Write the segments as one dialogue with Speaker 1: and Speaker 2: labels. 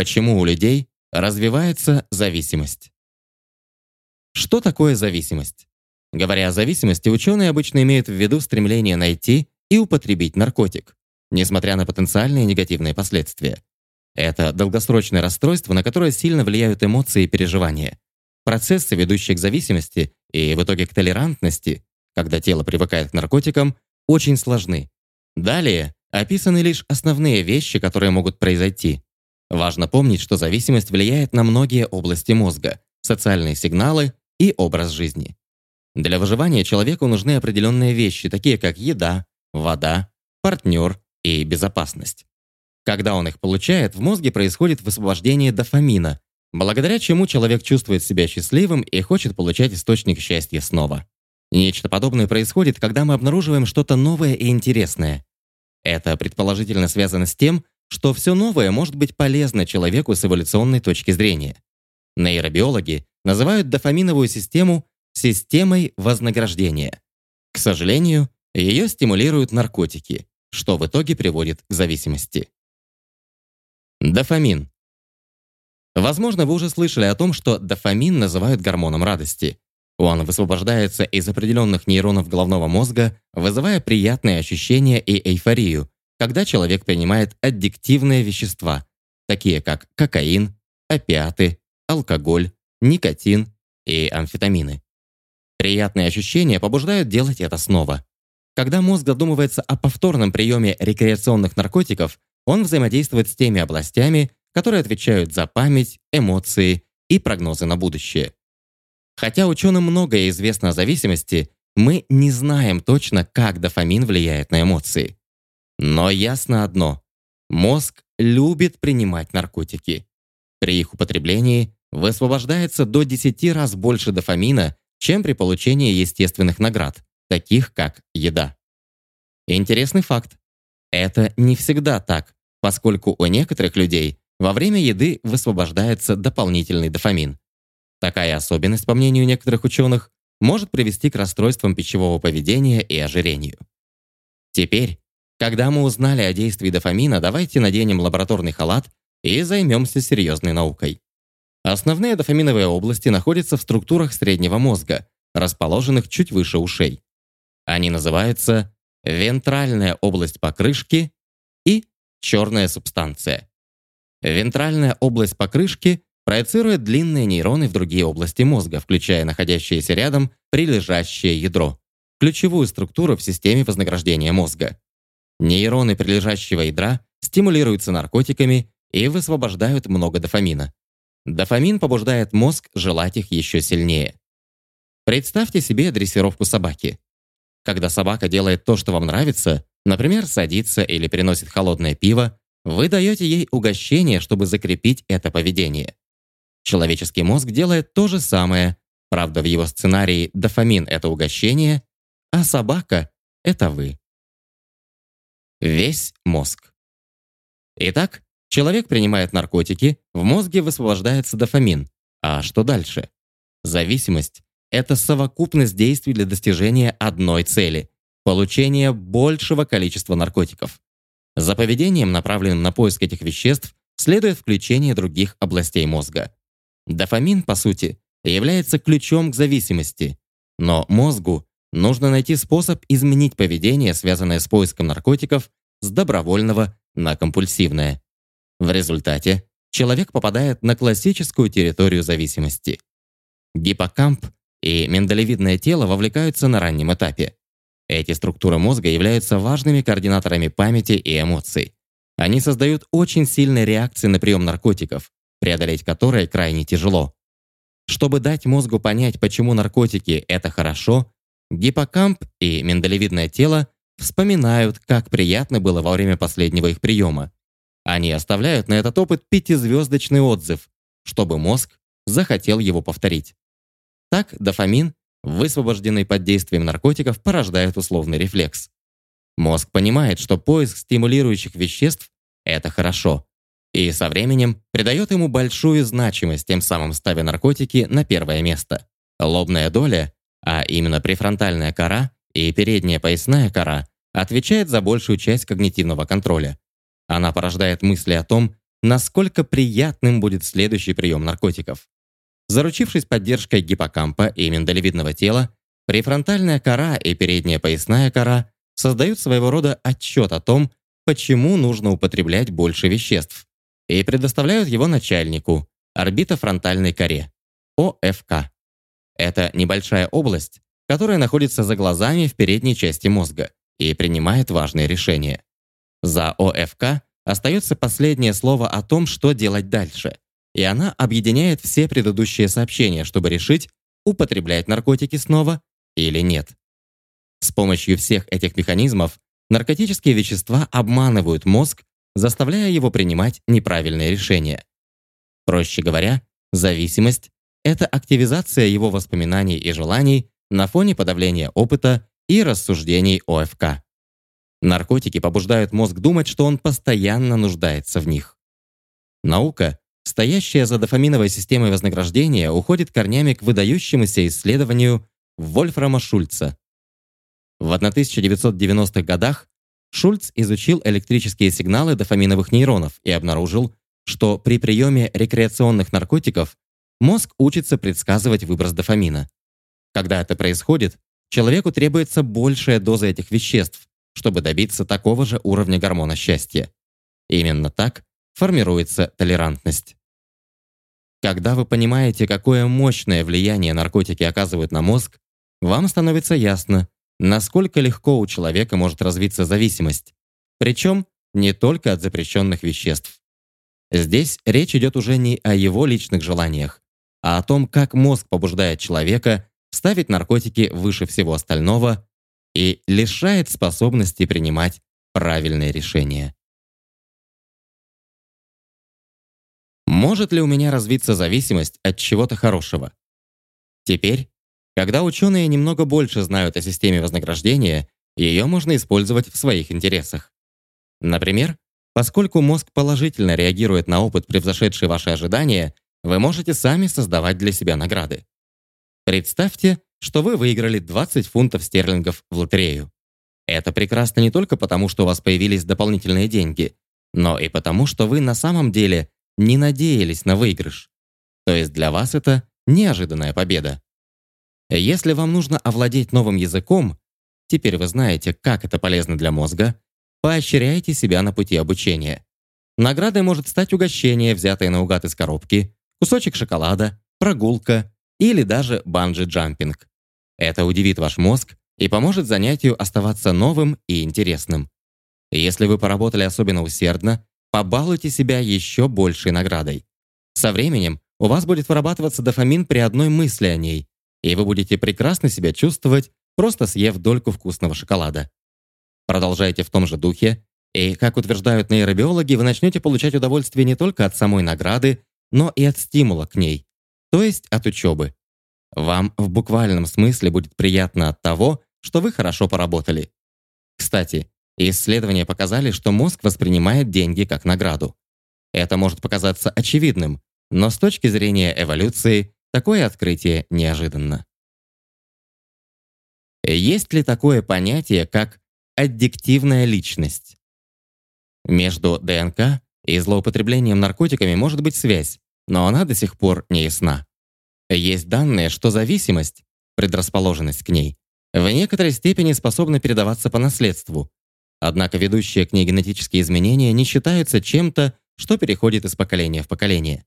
Speaker 1: Почему у людей развивается зависимость? Что такое зависимость? Говоря о зависимости, ученые обычно имеют в виду стремление найти и употребить наркотик, несмотря на потенциальные негативные последствия. Это долгосрочное расстройство, на которое сильно влияют эмоции и переживания. Процессы, ведущие к зависимости и в итоге к толерантности, когда тело привыкает к наркотикам, очень сложны. Далее описаны лишь основные вещи, которые могут произойти. Важно помнить, что зависимость влияет на многие области мозга, социальные сигналы и образ жизни. Для выживания человеку нужны определенные вещи, такие как еда, вода, партнер и безопасность. Когда он их получает, в мозге происходит высвобождение дофамина, благодаря чему человек чувствует себя счастливым и хочет получать источник счастья снова. Нечто подобное происходит, когда мы обнаруживаем что-то новое и интересное. Это предположительно связано с тем, что все новое может быть полезно человеку с эволюционной точки зрения. Нейробиологи называют дофаминовую систему системой вознаграждения. К сожалению, ее стимулируют наркотики, что в итоге приводит к зависимости. Дофамин. Возможно, вы уже слышали о том, что дофамин называют гормоном радости. Он высвобождается из определенных нейронов головного мозга, вызывая приятные ощущения и эйфорию, когда человек принимает аддиктивные вещества, такие как кокаин, опиаты, алкоголь, никотин и амфетамины. Приятные ощущения побуждают делать это снова. Когда мозг задумывается о повторном приеме рекреационных наркотиков, он взаимодействует с теми областями, которые отвечают за память, эмоции и прогнозы на будущее. Хотя ученым многое известно о зависимости, мы не знаем точно, как дофамин влияет на эмоции. Но ясно одно – мозг любит принимать наркотики. При их употреблении высвобождается до 10 раз больше дофамина, чем при получении естественных наград, таких как еда. Интересный факт. Это не всегда так, поскольку у некоторых людей во время еды высвобождается дополнительный дофамин. Такая особенность, по мнению некоторых ученых, может привести к расстройствам пищевого поведения и ожирению. Теперь, когда мы узнали о действии дофамина, давайте наденем лабораторный халат и займемся серьезной наукой. Основные дофаминовые области находятся в структурах среднего мозга, расположенных чуть выше ушей. Они называются вентральная область покрышки и черная субстанция. Вентральная область покрышки проецирует длинные нейроны в другие области мозга, включая находящееся рядом прилежащее ядро, ключевую структуру в системе вознаграждения мозга. Нейроны прилежащего ядра стимулируются наркотиками и высвобождают много дофамина. Дофамин побуждает мозг желать их еще сильнее. Представьте себе дрессировку собаки. Когда собака делает то, что вам нравится, например, садится или приносит холодное пиво, вы даете ей угощение, чтобы закрепить это поведение. Человеческий мозг делает то же самое, правда в его сценарии дофамин — это угощение, а собака — это вы. Весь мозг. Итак, Человек принимает наркотики, в мозге высвобождается дофамин. А что дальше? Зависимость – это совокупность действий для достижения одной цели – получения большего количества наркотиков. За поведением, направленным на поиск этих веществ, следует включение других областей мозга. Дофамин, по сути, является ключом к зависимости, но мозгу нужно найти способ изменить поведение, связанное с поиском наркотиков, с добровольного на компульсивное. В результате человек попадает на классическую территорию зависимости. Гиппокамп и миндалевидное тело вовлекаются на раннем этапе. Эти структуры мозга являются важными координаторами памяти и эмоций. Они создают очень сильные реакции на прием наркотиков, преодолеть которые крайне тяжело. Чтобы дать мозгу понять, почему наркотики – это хорошо, гиппокамп и миндалевидное тело вспоминают, как приятно было во время последнего их приема, они оставляют на этот опыт пятизвездочный отзыв, чтобы мозг захотел его повторить. Так дофамин, высвобожденный под действием наркотиков, порождает условный рефлекс. Мозг понимает, что поиск стимулирующих веществ – это хорошо, и со временем придает ему большую значимость, тем самым ставя наркотики на первое место. Лобная доля, а именно префронтальная кора и передняя поясная кора, отвечает за большую часть когнитивного контроля. Она порождает мысли о том, насколько приятным будет следующий прием наркотиков. Заручившись поддержкой гиппокампа и миндалевидного тела, префронтальная кора и передняя поясная кора создают своего рода отчет о том, почему нужно употреблять больше веществ, и предоставляют его начальнику, орбитофронтальной коре, ОФК. Это небольшая область, которая находится за глазами в передней части мозга и принимает важные решения. За ОФК остается последнее слово о том, что делать дальше, и она объединяет все предыдущие сообщения, чтобы решить, употреблять наркотики снова или нет. С помощью всех этих механизмов наркотические вещества обманывают мозг, заставляя его принимать неправильные решения. Проще говоря, зависимость — это активизация его воспоминаний и желаний на фоне подавления опыта и рассуждений ОФК. Наркотики побуждают мозг думать, что он постоянно нуждается в них. Наука стоящая за дофаминовой системой вознаграждения, уходит корнями к выдающемуся исследованию Вольфрама Шульца. В 1990-х годах Шульц изучил электрические сигналы дофаминовых нейронов и обнаружил, что при приеме рекреационных наркотиков мозг учится предсказывать выброс дофамина. Когда это происходит, человеку требуется большая доза этих веществ, чтобы добиться такого же уровня гормона счастья. Именно так формируется толерантность. Когда вы понимаете, какое мощное влияние наркотики оказывают на мозг, вам становится ясно, насколько легко у человека может развиться зависимость. Причем не только от запрещенных веществ. Здесь речь идет уже не о его личных желаниях, а о том, как мозг побуждает человека ставить наркотики выше всего остального и лишает способности принимать правильные решения. Может ли у меня развиться зависимость от чего-то хорошего? Теперь, когда ученые немного больше знают о системе вознаграждения, ее можно использовать в своих интересах. Например, поскольку мозг положительно реагирует на опыт, превзошедший ваши ожидания, вы можете сами создавать для себя награды. Представьте, что вы выиграли 20 фунтов стерлингов в лотерею. Это прекрасно не только потому, что у вас появились дополнительные деньги, но и потому, что вы на самом деле не надеялись на выигрыш. То есть для вас это неожиданная победа. Если вам нужно овладеть новым языком, теперь вы знаете, как это полезно для мозга, поощряйте себя на пути обучения. Наградой может стать угощение, взятое наугад из коробки, кусочек шоколада, прогулка или даже банджи-джампинг. Это удивит ваш мозг и поможет занятию оставаться новым и интересным. Если вы поработали особенно усердно, побалуйте себя еще большей наградой. Со временем у вас будет вырабатываться дофамин при одной мысли о ней, и вы будете прекрасно себя чувствовать, просто съев дольку вкусного шоколада. Продолжайте в том же духе, и, как утверждают нейробиологи, вы начнете получать удовольствие не только от самой награды, но и от стимула к ней, то есть от учебы. Вам в буквальном смысле будет приятно от того, что вы хорошо поработали. Кстати, Исследования показали, что мозг воспринимает деньги как награду. Это может показаться очевидным, но с точки зрения эволюции такое открытие неожиданно. Есть ли такое понятие, как аддиктивная личность? Между ДНК и злоупотреблением наркотиками может быть связь, но она до сих пор не ясна. Есть данные, что зависимость, предрасположенность к ней, в некоторой степени способна передаваться по наследству, Однако ведущие к ней генетические изменения не считаются чем-то, что переходит из поколения в поколение.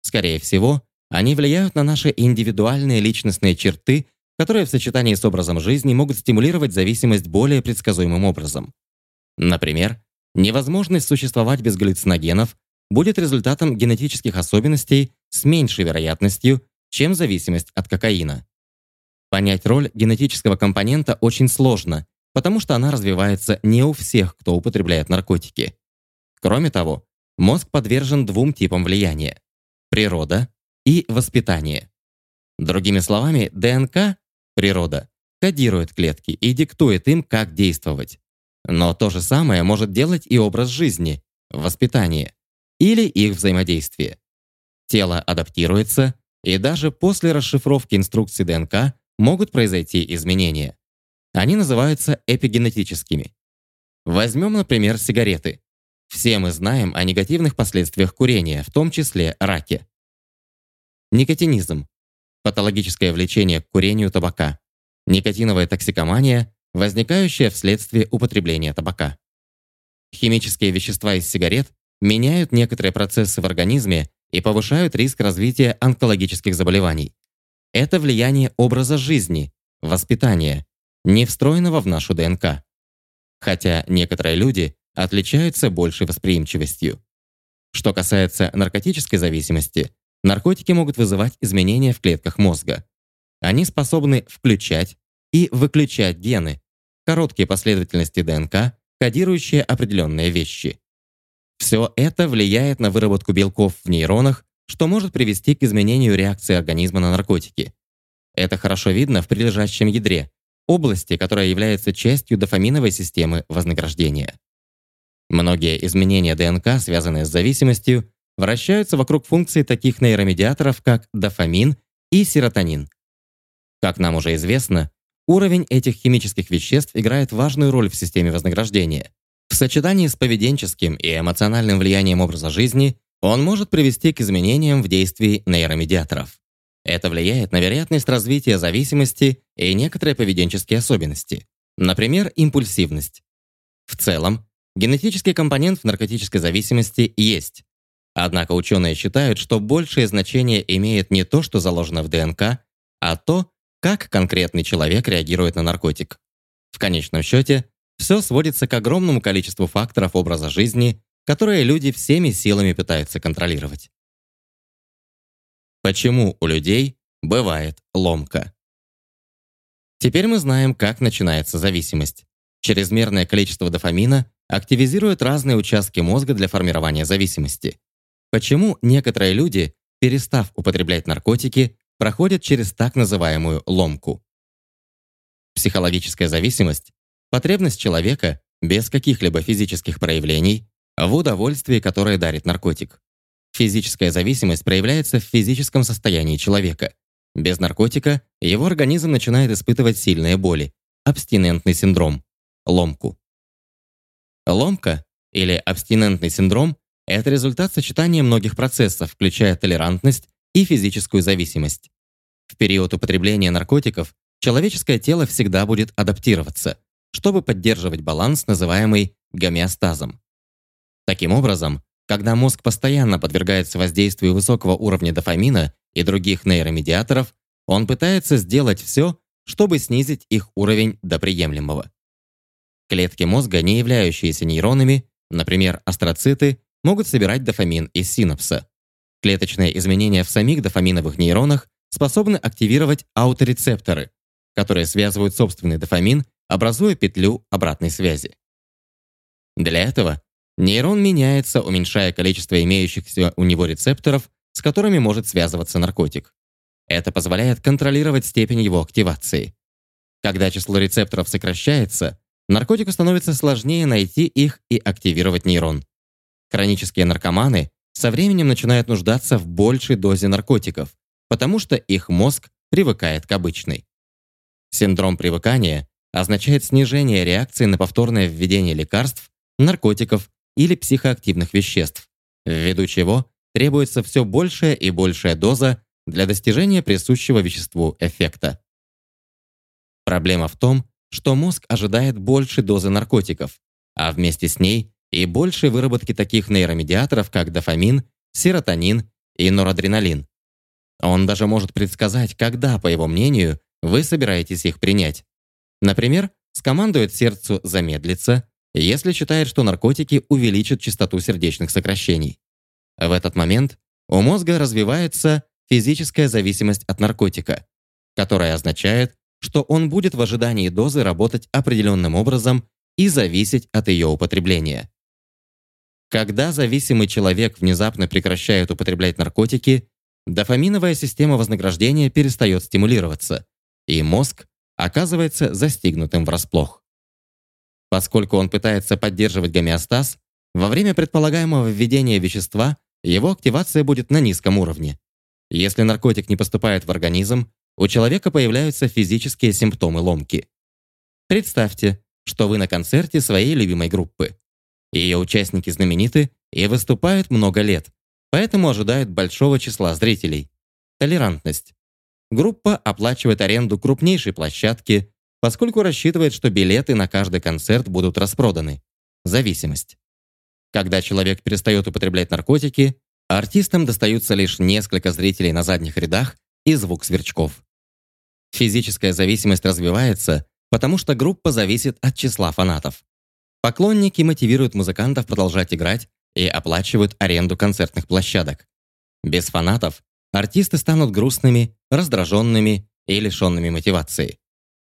Speaker 1: Скорее всего, они влияют на наши индивидуальные личностные черты, которые в сочетании с образом жизни могут стимулировать зависимость более предсказуемым образом. Например, невозможность существовать без галлюциногенов будет результатом генетических особенностей с меньшей вероятностью, чем зависимость от кокаина. Понять роль генетического компонента очень сложно, потому что она развивается не у всех, кто употребляет наркотики. Кроме того, мозг подвержен двум типам влияния – природа и воспитание. Другими словами, ДНК, природа, кодирует клетки и диктует им, как действовать. Но то же самое может делать и образ жизни, воспитание или их взаимодействие. Тело адаптируется, и даже после расшифровки инструкций ДНК могут произойти изменения. Они называются эпигенетическими. Возьмем, например, сигареты. Все мы знаем о негативных последствиях курения, в том числе раке. Никотинизм – патологическое влечение к курению табака. Никотиновая токсикомания, возникающая вследствие употребления табака. Химические вещества из сигарет меняют некоторые процессы в организме и повышают риск развития онкологических заболеваний. Это влияние образа жизни, воспитания, не встроенного в нашу ДНК. Хотя некоторые люди отличаются большей восприимчивостью. Что касается наркотической зависимости, наркотики могут вызывать изменения в клетках мозга. Они способны включать и выключать гены, короткие последовательности ДНК, кодирующие определенные вещи. Все это влияет на выработку белков в нейронах, что может привести к изменению реакции организма на наркотики. Это хорошо видно в прилежащем ядре, области, которая является частью дофаминовой системы вознаграждения. Многие изменения ДНК, связанные с зависимостью, вращаются вокруг функций таких нейромедиаторов, как дофамин и серотонин. Как нам уже известно, уровень этих химических веществ играет важную роль в системе вознаграждения. В сочетании с поведенческим и эмоциональным влиянием образа жизни он может привести к изменениям в действии нейромедиаторов. Это влияет на вероятность развития зависимости и некоторые поведенческие особенности, например, импульсивность. В целом, генетический компонент в наркотической зависимости есть. Однако ученые считают, что большее значение имеет не то, что заложено в ДНК, а то, как конкретный человек реагирует на наркотик. В конечном счете, все сводится к огромному количеству факторов образа жизни, которые люди всеми силами пытаются контролировать. Почему у людей бывает ломка? Теперь мы знаем, как начинается зависимость. Чрезмерное количество дофамина активизирует разные участки мозга для формирования зависимости. Почему некоторые люди, перестав употреблять наркотики, проходят через так называемую ломку? Психологическая зависимость – потребность человека без каких-либо физических проявлений в удовольствии, которое дарит наркотик. Физическая зависимость проявляется в физическом состоянии человека. Без наркотика его организм начинает испытывать сильные боли, абстинентный синдром, ломку. Ломка или абстинентный синдром – это результат сочетания многих процессов, включая толерантность и физическую зависимость. В период употребления наркотиков человеческое тело всегда будет адаптироваться, чтобы поддерживать баланс, называемый гомеостазом. Таким образом, когда мозг постоянно подвергается воздействию высокого уровня дофамина и других нейромедиаторов, он пытается сделать все, чтобы снизить их уровень до приемлемого. Клетки мозга, не являющиеся нейронами, например, астроциты, могут собирать дофамин из синапса. Клеточные изменения в самих дофаминовых нейронах способны активировать ауторецепторы, которые связывают собственный дофамин, образуя петлю обратной связи. Для этого Нейрон меняется, уменьшая количество имеющихся у него рецепторов, с которыми может связываться наркотик. Это позволяет контролировать степень его активации. Когда число рецепторов сокращается, наркотику становится сложнее найти их и активировать нейрон. Хронические наркоманы со временем начинают нуждаться в большей дозе наркотиков, потому что их мозг привыкает к обычной. Синдром привыкания означает снижение реакции на повторное введение лекарств, наркотиков или психоактивных веществ, ввиду чего требуется все большая и большая доза для достижения присущего веществу эффекта. Проблема в том, что мозг ожидает больше дозы наркотиков, а вместе с ней и большей выработки таких нейромедиаторов, как дофамин, серотонин и норадреналин. Он даже может предсказать, когда, по его мнению, вы собираетесь их принять. Например, скомандует сердцу замедлиться если считает, что наркотики увеличат частоту сердечных сокращений. В этот момент у мозга развивается физическая зависимость от наркотика, которая означает, что он будет в ожидании дозы работать определенным образом и зависеть от ее употребления. Когда зависимый человек внезапно прекращает употреблять наркотики, дофаминовая система вознаграждения перестает стимулироваться, и мозг оказывается застигнутым врасплох. Поскольку он пытается поддерживать гомеостаз, во время предполагаемого введения вещества его активация будет на низком уровне. Если наркотик не поступает в организм, у человека появляются физические симптомы ломки. Представьте, что вы на концерте своей любимой группы. Ее участники знамениты и выступают много лет, поэтому ожидают большого числа зрителей. Толерантность. Группа оплачивает аренду крупнейшей площадки, поскольку рассчитывает, что билеты на каждый концерт будут распроданы. Зависимость. Когда человек перестает употреблять наркотики, артистам достаются лишь несколько зрителей на задних рядах и звук сверчков. Физическая зависимость развивается, потому что группа зависит от числа фанатов. Поклонники мотивируют музыкантов продолжать играть и оплачивают аренду концертных площадок. Без фанатов артисты станут грустными, раздраженными и лишенными мотивации.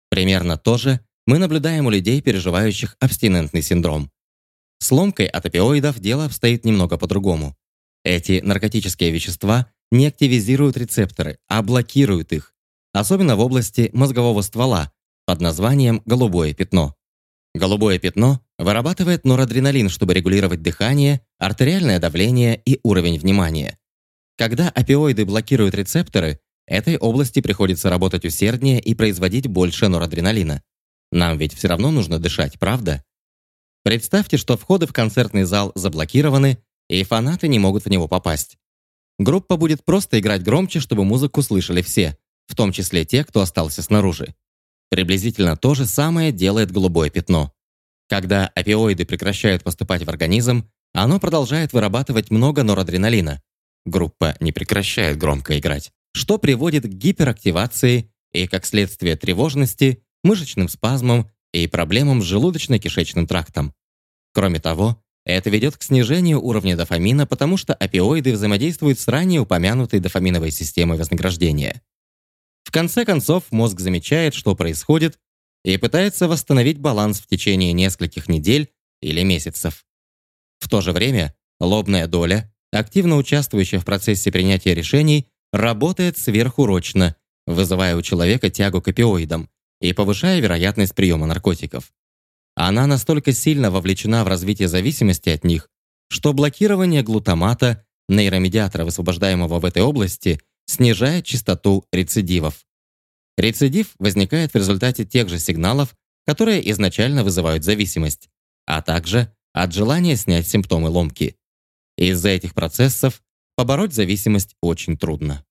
Speaker 1: Примерно то же мы наблюдаем у людей, переживающих абстинентный синдром. С ломкой от опиоидов дело обстоит немного по-другому. Эти наркотические вещества не активизируют рецепторы, а блокируют их, особенно в области мозгового ствола под названием «голубое пятно». Голубое пятно вырабатывает норадреналин, чтобы регулировать дыхание, артериальное давление и уровень внимания. Когда опиоиды блокируют рецепторы, этой области приходится работать усерднее и производить больше норадреналина. Нам ведь все равно нужно дышать, правда? Представьте, что входы в концертный зал заблокированы, и фанаты не могут в него попасть. Группа будет просто играть громче, чтобы музыку слышали все, в том числе те, кто остался снаружи. Приблизительно то же самое делает голубое пятно. Когда опиоиды прекращают поступать в организм, оно продолжает вырабатывать много норадреналина. Группа не прекращает громко играть, что приводит к гиперактивации и, как следствие, тревожности, мышечным спазмам и проблемам с желудочно-кишечным трактом. Кроме того, это ведет к снижению уровня дофамина, потому что опиоиды взаимодействуют с ранее упомянутой дофаминовой системой вознаграждения. В конце концов, мозг замечает, что происходит, и пытается восстановить баланс в течение нескольких недель или месяцев. В то же время лобная доля, активно участвующая в процессе принятия решений, работает сверхурочно, вызывая у человека тягу к опиоидам и повышая вероятность приема наркотиков. Она настолько сильно вовлечена в развитие зависимости от них, что блокирование глутамата, нейромедиатора, высвобождаемого в этой области, снижает частоту рецидивов. Рецидив возникает в результате тех же сигналов, которые изначально вызывают зависимость, а также от желания снять симптомы ломки. Из-за этих процессов побороть зависимость очень трудно.